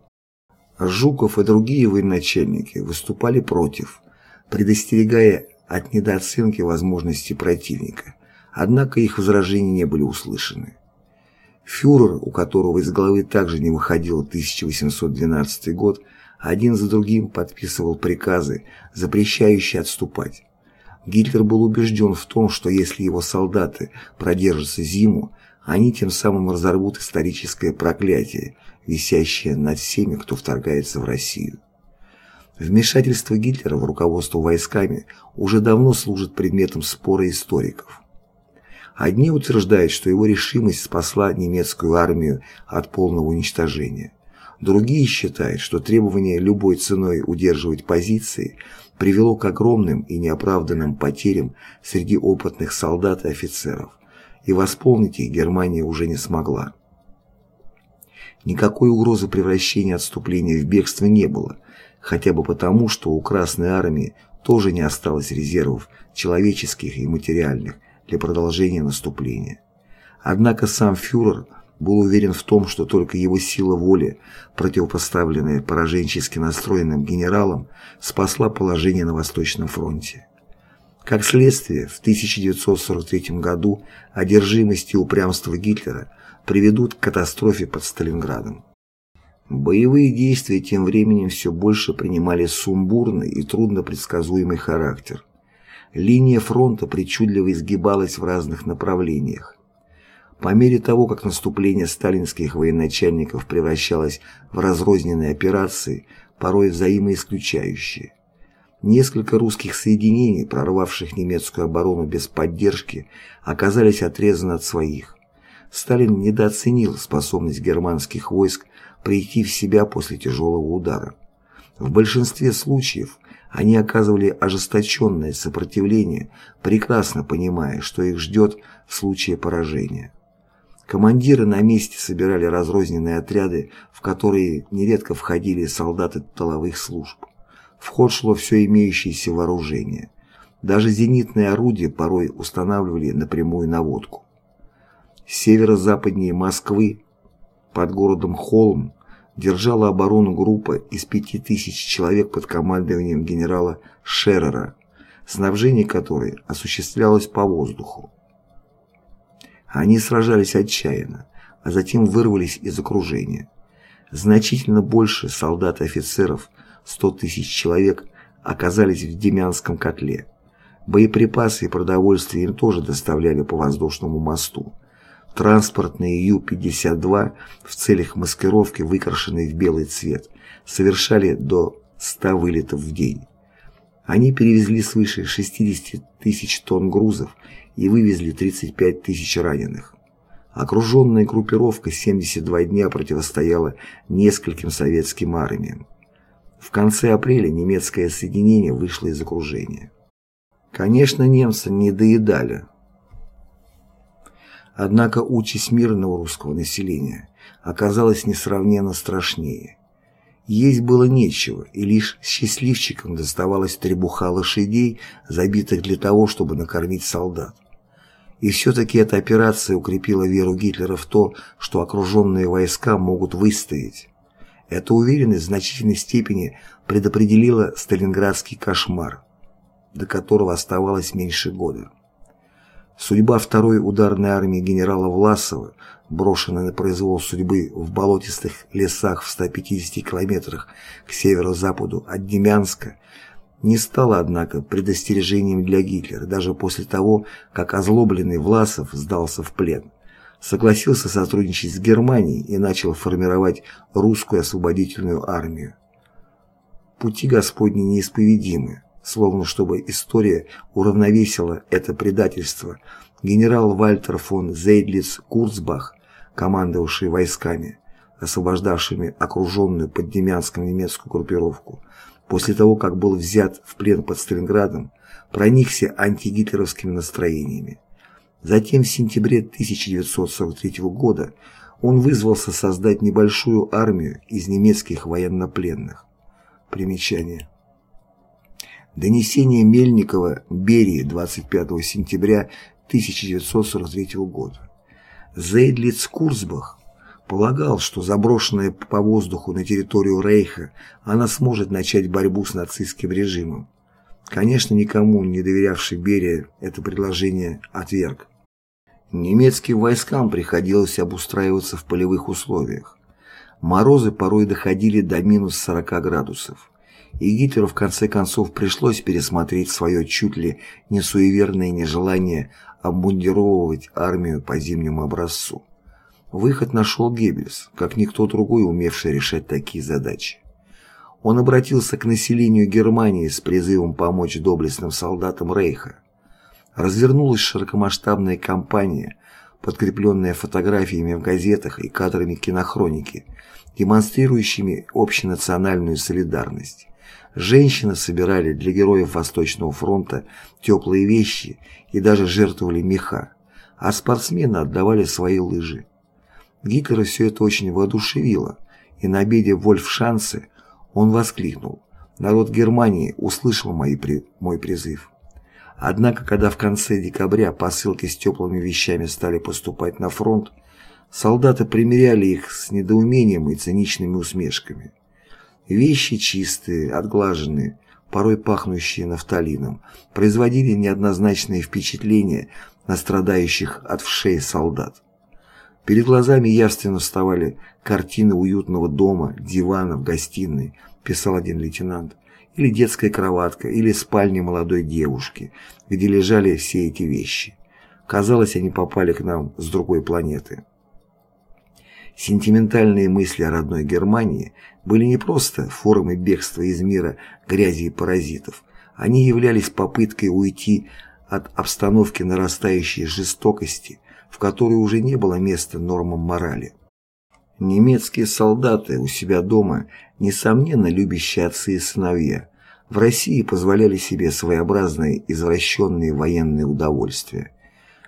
Жуков и другие военачальники выступали против, предостерегая от недооценки возможностей противника, однако их возражения не были услышаны. Фюрер, у которого из головы также не выходил 1812 год, один за другим подписывал приказы, запрещающие отступать. Гитлер был убежден в том, что если его солдаты продержатся зиму, они тем самым разорвут историческое проклятие, висящее над всеми, кто вторгается в Россию. Вмешательство Гитлера в руководство войсками уже давно служит предметом спора историков. Одни утверждают, что его решимость спасла немецкую армию от полного уничтожения. Другие считают, что требование любой ценой удерживать позиции привело к огромным и неоправданным потерям среди опытных солдат и офицеров, и восполнить их Германия уже не смогла. Никакой угрозы превращения отступления в бегство не было, хотя бы потому, что у Красной Армии тоже не осталось резервов человеческих и материальных, для продолжения наступления. Однако сам фюрер был уверен в том, что только его сила воли, противопоставленная пораженчески настроенным генералам, спасла положение на Восточном фронте. Как следствие, в 1943 году одержимость и упрямство Гитлера приведут к катастрофе под Сталинградом. Боевые действия тем временем все больше принимали сумбурный и трудно предсказуемый характер. Линия фронта причудливо изгибалась в разных направлениях. По мере того, как наступление сталинских военачальников превращалось в разрозненные операции, порой взаимоисключающие. Несколько русских соединений, прорвавших немецкую оборону без поддержки, оказались отрезаны от своих. Сталин недооценил способность германских войск прийти в себя после тяжелого удара. В большинстве случаев они оказывали ожесточенное сопротивление, прекрасно понимая, что их ждет в случае поражения. Командиры на месте собирали разрозненные отряды, в которые нередко входили солдаты тыловых служб. В ход шло все имеющееся вооружение. Даже зенитные орудия порой устанавливали напрямую наводку. Северо-западнее Москвы, под городом Холм, держала оборону группа из пяти тысяч человек под командованием генерала Шеррера, снабжение которой осуществлялось по воздуху. Они сражались отчаянно, а затем вырвались из окружения. Значительно больше солдат и офицеров, 100 тысяч человек, оказались в Демянском котле. Боеприпасы и продовольствие им тоже доставляли по воздушному мосту. Транспортные Ю-52 в целях маскировки, выкрашенные в белый цвет, совершали до 100 вылетов в день. Они перевезли свыше 60 тысяч тонн грузов и вывезли 35 тысяч раненых. Окруженная группировка 72 дня противостояла нескольким советским армиям. В конце апреля немецкое соединение вышло из окружения. Конечно, немцы не доедали. Однако участь мирного русского населения оказалась несравненно страшнее. Есть было нечего, и лишь счастливчикам доставалось требуха лошадей, забитых для того, чтобы накормить солдат. И все-таки эта операция укрепила веру Гитлера в то, что окруженные войска могут выстоять. Эта уверенность в значительной степени предопределила сталинградский кошмар, до которого оставалось меньше года. Судьба второй ударной армии генерала Власова, брошенной на произвол судьбы в болотистых лесах в 150 километрах к северо-западу от Демянска, не стала, однако, предостережением для Гитлера даже после того, как озлобленный Власов сдался в плен, согласился сотрудничать с Германией и начал формировать русскую освободительную армию. Пути Господни неисповедимы, Словно чтобы история уравновесила это предательство, генерал Вальтер фон Зейдлиц Курцбах, командовавший войсками, освобождавшими окруженную под Демянском немецкую группировку, после того, как был взят в плен под Сталинградом, проникся антигитлеровскими настроениями. Затем в сентябре 1943 года он вызвался создать небольшую армию из немецких военнопленных. Примечание. Донесение Мельникова Берии 25 сентября 1943 года. Зейдлиц Курсбах полагал, что заброшенная по воздуху на территорию Рейха, она сможет начать борьбу с нацистским режимом. Конечно, никому не доверявший Берия это предложение отверг. Немецким войскам приходилось обустраиваться в полевых условиях. Морозы порой доходили до минус 40 градусов и Гитлеру в конце концов пришлось пересмотреть свое чуть ли не суеверное нежелание обмундировывать армию по зимнему образцу. Выход нашел Геббельс, как никто другой, умевший решать такие задачи. Он обратился к населению Германии с призывом помочь доблестным солдатам Рейха. Развернулась широкомасштабная кампания, подкрепленная фотографиями в газетах и кадрами кинохроники, демонстрирующими общенациональную солидарность. Женщины собирали для героев Восточного фронта теплые вещи и даже жертвовали меха, а спортсмены отдавали свои лыжи. Гитлера все это очень воодушевило, и на обеде в Вольфшанце он воскликнул «Народ Германии услышал мои при... мой призыв». Однако, когда в конце декабря посылки с теплыми вещами стали поступать на фронт, солдаты примеряли их с недоумением и циничными усмешками. Вещи чистые, отглаженные, порой пахнущие нафталином, производили неоднозначное впечатление на страдающих от вшей солдат. Перед глазами явственно вставали картины уютного дома, дивана в гостиной, писал один лейтенант, или детская кроватка, или спальня молодой девушки, где лежали все эти вещи. Казалось, они попали к нам с другой планеты. Сентиментальные мысли о родной Германии были не просто формой бегства из мира грязи и паразитов, они являлись попыткой уйти от обстановки нарастающей жестокости, в которой уже не было места нормам морали. Немецкие солдаты у себя дома, несомненно любящие отцы и сыновья, в России позволяли себе своеобразные извращенные военные удовольствия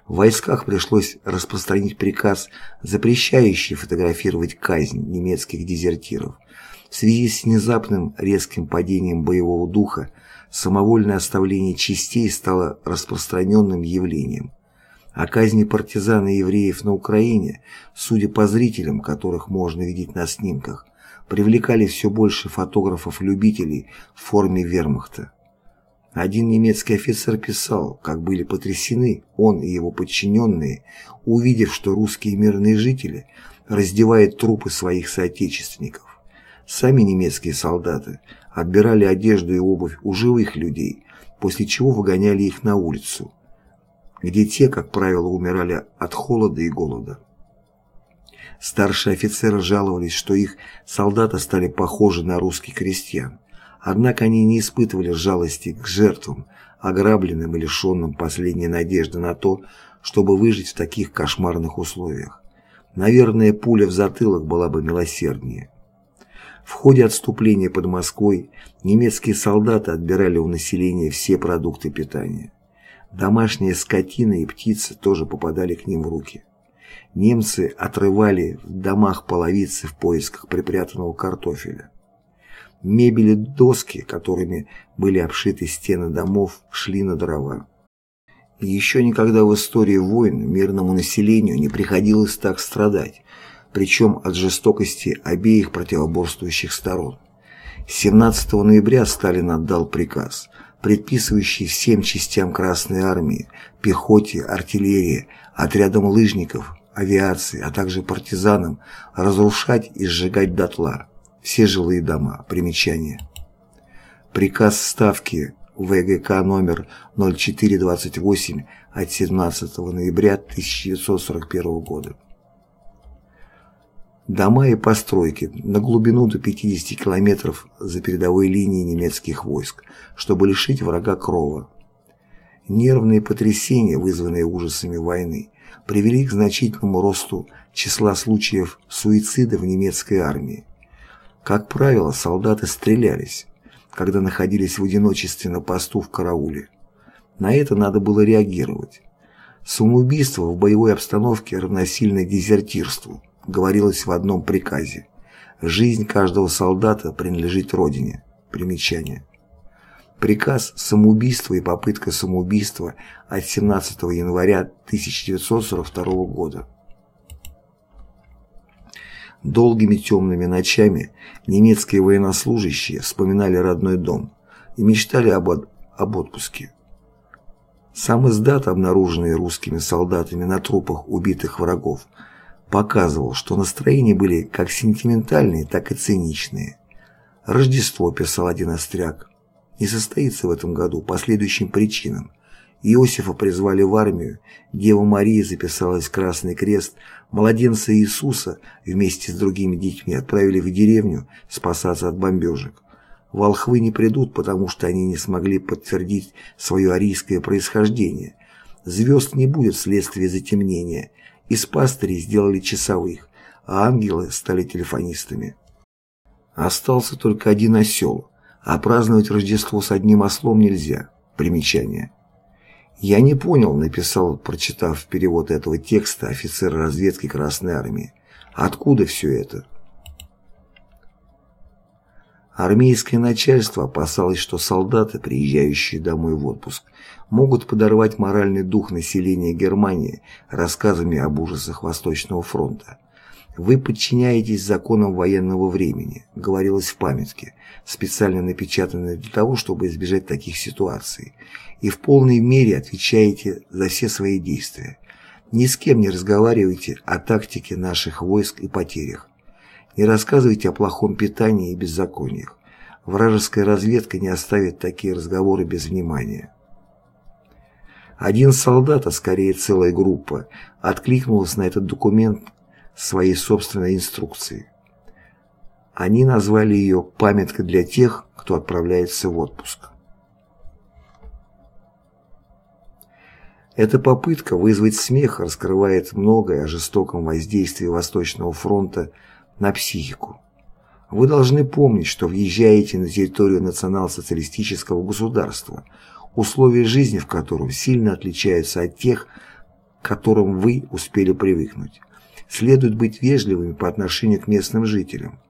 в войсках пришлось распространить приказ, запрещающий фотографировать казнь немецких дезертиров. В связи с внезапным резким падением боевого духа самовольное оставление частей стало распространенным явлением. А казни партизан и евреев на Украине, судя по зрителям, которых можно видеть на снимках, привлекали все больше фотографов-любителей в форме вермахта. Один немецкий офицер писал, как были потрясены он и его подчиненные, увидев, что русские мирные жители раздевают трупы своих соотечественников. Сами немецкие солдаты отбирали одежду и обувь у живых людей, после чего выгоняли их на улицу, где те, как правило, умирали от холода и голода. Старшие офицеры жаловались, что их солдаты стали похожи на русских крестьян. Однако они не испытывали жалости к жертвам, ограбленным и лишенным последней надежды на то, чтобы выжить в таких кошмарных условиях. Наверное, пуля в затылок была бы милосерднее. В ходе отступления под Москвой немецкие солдаты отбирали у населения все продукты питания. Домашняя скотина и птицы тоже попадали к ним в руки. Немцы отрывали в домах половицы в поисках припрятанного картофеля. Мебель и доски, которыми были обшиты стены домов, шли на дрова. еще никогда в истории войн мирному населению не приходилось так страдать, причем от жестокости обеих противоборствующих сторон. 17 ноября Сталин отдал приказ, предписывающий всем частям Красной Армии, пехоте, артиллерии, отрядам лыжников, авиации, а также партизанам разрушать и сжигать дотла все жилые дома. Примечание. Приказ Ставки ВГК номер 0428 от 17 ноября 1941 года. Дома и постройки на глубину до 50 километров за передовой линией немецких войск, чтобы лишить врага крова. Нервные потрясения, вызванные ужасами войны, привели к значительному росту числа случаев суицида в немецкой армии. Как правило, солдаты стрелялись, когда находились в одиночестве на посту в карауле. На это надо было реагировать. Самоубийство в боевой обстановке равносильно дезертирству, говорилось в одном приказе. Жизнь каждого солдата принадлежит Родине. Примечание. Приказ «Самоубийство и попытка самоубийства» от 17 января 1942 года. Долгими темными ночами немецкие военнослужащие вспоминали родной дом и мечтали об, об отпуске. Сам издат, обнаруженный русскими солдатами на трупах убитых врагов, показывал, что настроения были как сентиментальные, так и циничные. «Рождество», – писал один остряк, – не состоится в этом году по следующим причинам – Иосифа призвали в армию, Дева Мария записалась в Красный Крест, младенца Иисуса вместе с другими детьми отправили в деревню спасаться от бомбежек. Волхвы не придут, потому что они не смогли подтвердить свое арийское происхождение. Звезд не будет вследствие затемнения. Из пастырей сделали часовых, а ангелы стали телефонистами. Остался только один осел, а праздновать Рождество с одним ослом нельзя. Примечание. «Я не понял», — написал, прочитав перевод этого текста офицер разведки Красной Армии. «Откуда все это?» Армейское начальство опасалось, что солдаты, приезжающие домой в отпуск, могут подорвать моральный дух населения Германии рассказами об ужасах Восточного фронта. «Вы подчиняетесь законам военного времени», — говорилось в памятке, специально напечатанной для того, чтобы избежать таких ситуаций, и в полной мере отвечаете за все свои действия. Ни с кем не разговаривайте о тактике наших войск и потерях. Не рассказывайте о плохом питании и беззакониях. Вражеская разведка не оставит такие разговоры без внимания. Один солдат, а скорее целая группа, откликнулась на этот документ своей собственной инструкции. Они назвали ее «памяткой для тех, кто отправляется в отпуск». Эта попытка вызвать смех раскрывает многое о жестоком воздействии Восточного фронта на психику. Вы должны помнить, что въезжаете на территорию национал-социалистического государства, условия жизни в котором сильно отличаются от тех, к которым вы успели привыкнуть следует быть вежливыми по отношению к местным жителям,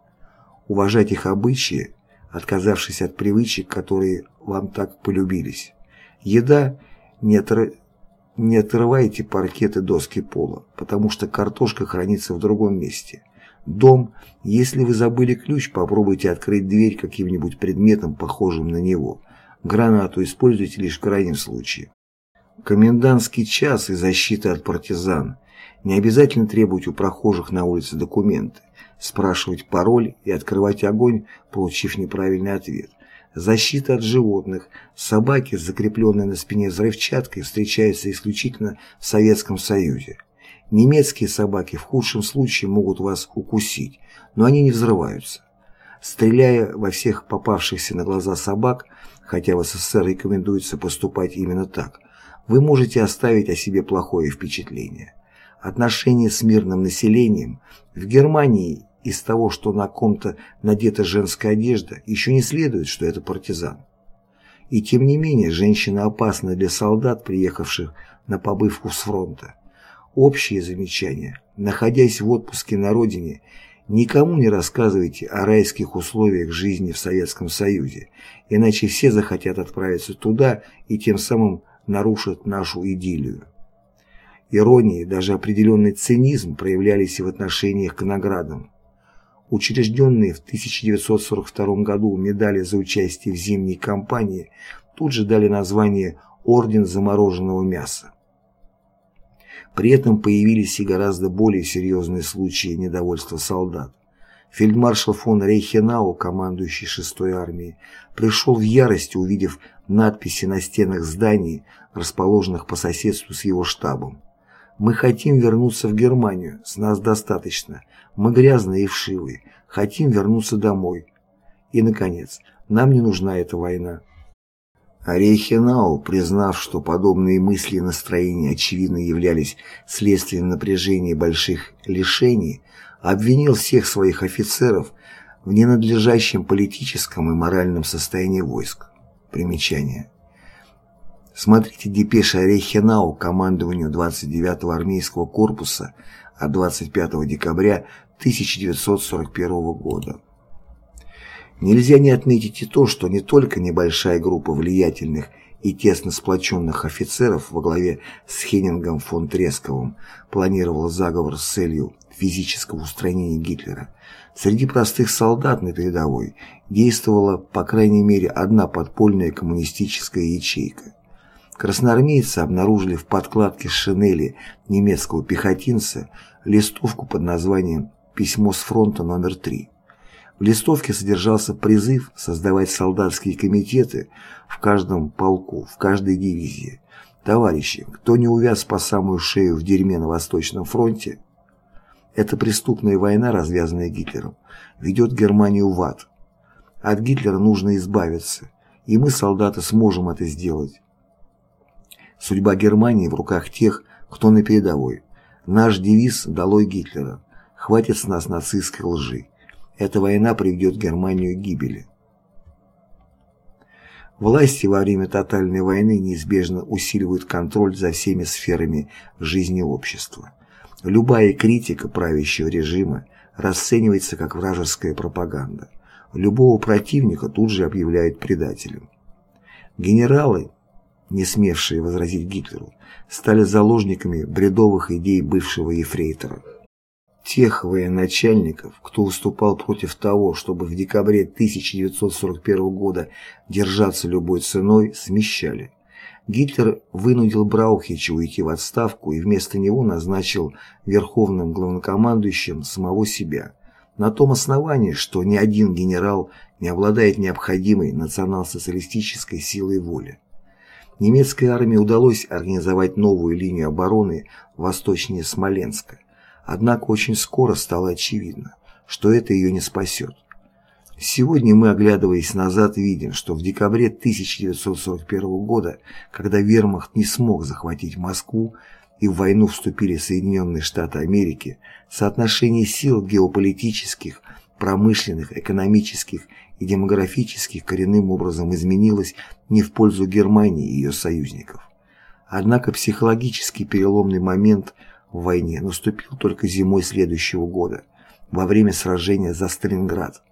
уважать их обычаи, отказавшись от привычек, которые вам так полюбились. Еда не, отр... не отрывайте паркеты доски пола, потому что картошка хранится в другом месте. Дом, если вы забыли ключ, попробуйте открыть дверь каким-нибудь предметом, похожим на него. Гранату используйте лишь в крайнем случае. Комендантский час и защита от партизан не обязательно требовать у прохожих на улице документы, спрашивать пароль и открывать огонь, получив неправильный ответ. Защита от животных. Собаки, закрепленные на спине взрывчаткой, встречаются исключительно в Советском Союзе. Немецкие собаки в худшем случае могут вас укусить, но они не взрываются. Стреляя во всех попавшихся на глаза собак, хотя в СССР рекомендуется поступать именно так, вы можете оставить о себе плохое впечатление. Отношения с мирным населением в Германии из того, что на ком-то надета женская одежда, еще не следует, что это партизан. И тем не менее, женщина опасна для солдат, приехавших на побывку с фронта. Общие замечания. Находясь в отпуске на родине, никому не рассказывайте о райских условиях жизни в Советском Союзе, иначе все захотят отправиться туда и тем самым нарушат нашу идиллию. Ирония и даже определенный цинизм проявлялись и в отношениях к наградам. Учрежденные в 1942 году медали за участие в зимней кампании тут же дали название «Орден замороженного мяса». При этом появились и гораздо более серьезные случаи недовольства солдат. Фельдмаршал фон Рейхенау, командующий 6-й армией, пришел в ярость, увидев надписи на стенах зданий, расположенных по соседству с его штабом. «Мы хотим вернуться в Германию, с нас достаточно, мы грязные и вшивые, хотим вернуться домой». И, наконец, нам не нужна эта война. Рейхенау, признав, что подобные мысли и настроения очевидно являлись следствием напряжения больших лишений, обвинил всех своих офицеров в ненадлежащем политическом и моральном состоянии войск. Примечание. Смотрите депеша Рейхенау командованию 29-го армейского корпуса от 25 декабря 1941 года. Нельзя не отметить и то, что не только небольшая группа влиятельных и тесно сплоченных офицеров во главе с Хеннингом фон Тресковым планировала заговор с целью физического устранения Гитлера. Среди простых солдат на передовой действовала, по крайней мере, одна подпольная коммунистическая ячейка. Красноармейцы обнаружили в подкладке шинели немецкого пехотинца листовку под названием «Письмо с фронта номер 3». В листовке содержался призыв создавать солдатские комитеты в каждом полку, в каждой дивизии. Товарищи, кто не увяз по самую шею в дерьме на Восточном фронте, эта преступная война, развязанная Гитлером, ведет Германию в ад. От Гитлера нужно избавиться, и мы, солдаты, сможем это сделать. Судьба Германии в руках тех, кто на передовой. Наш девиз «Долой Гитлера». Хватит с нас нацистской лжи. Эта война приведет Германию к гибели. Власти во время тотальной войны неизбежно усиливают контроль за всеми сферами жизни общества. Любая критика правящего режима расценивается как вражеская пропаганда. Любого противника тут же объявляют предателем. Генералы, не смевшие возразить Гитлеру, стали заложниками бредовых идей бывшего ефрейтора. Тех военачальников, кто выступал против того, чтобы в декабре 1941 года держаться любой ценой, смещали. Гитлер вынудил Браухича уйти в отставку и вместо него назначил верховным главнокомандующим самого себя, на том основании, что ни один генерал не обладает необходимой национал-социалистической силой воли. Немецкой армии удалось организовать новую линию обороны восточнее Смоленска, Однако очень скоро стало очевидно, что это ее не спасет. Сегодня мы, оглядываясь назад, видим, что в декабре 1941 года, когда вермахт не смог захватить Москву и в войну вступили Соединенные Штаты Америки, соотношение сил геополитических, промышленных, экономических и демографических коренным образом изменилось не в пользу Германии и ее союзников. Однако психологический переломный момент – в войне наступил только зимой следующего года, во время сражения за Сталинград,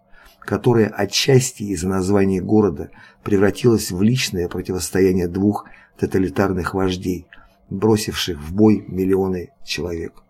которое отчасти из-за названия города превратилось в личное противостояние двух тоталитарных вождей, бросивших в бой миллионы человек.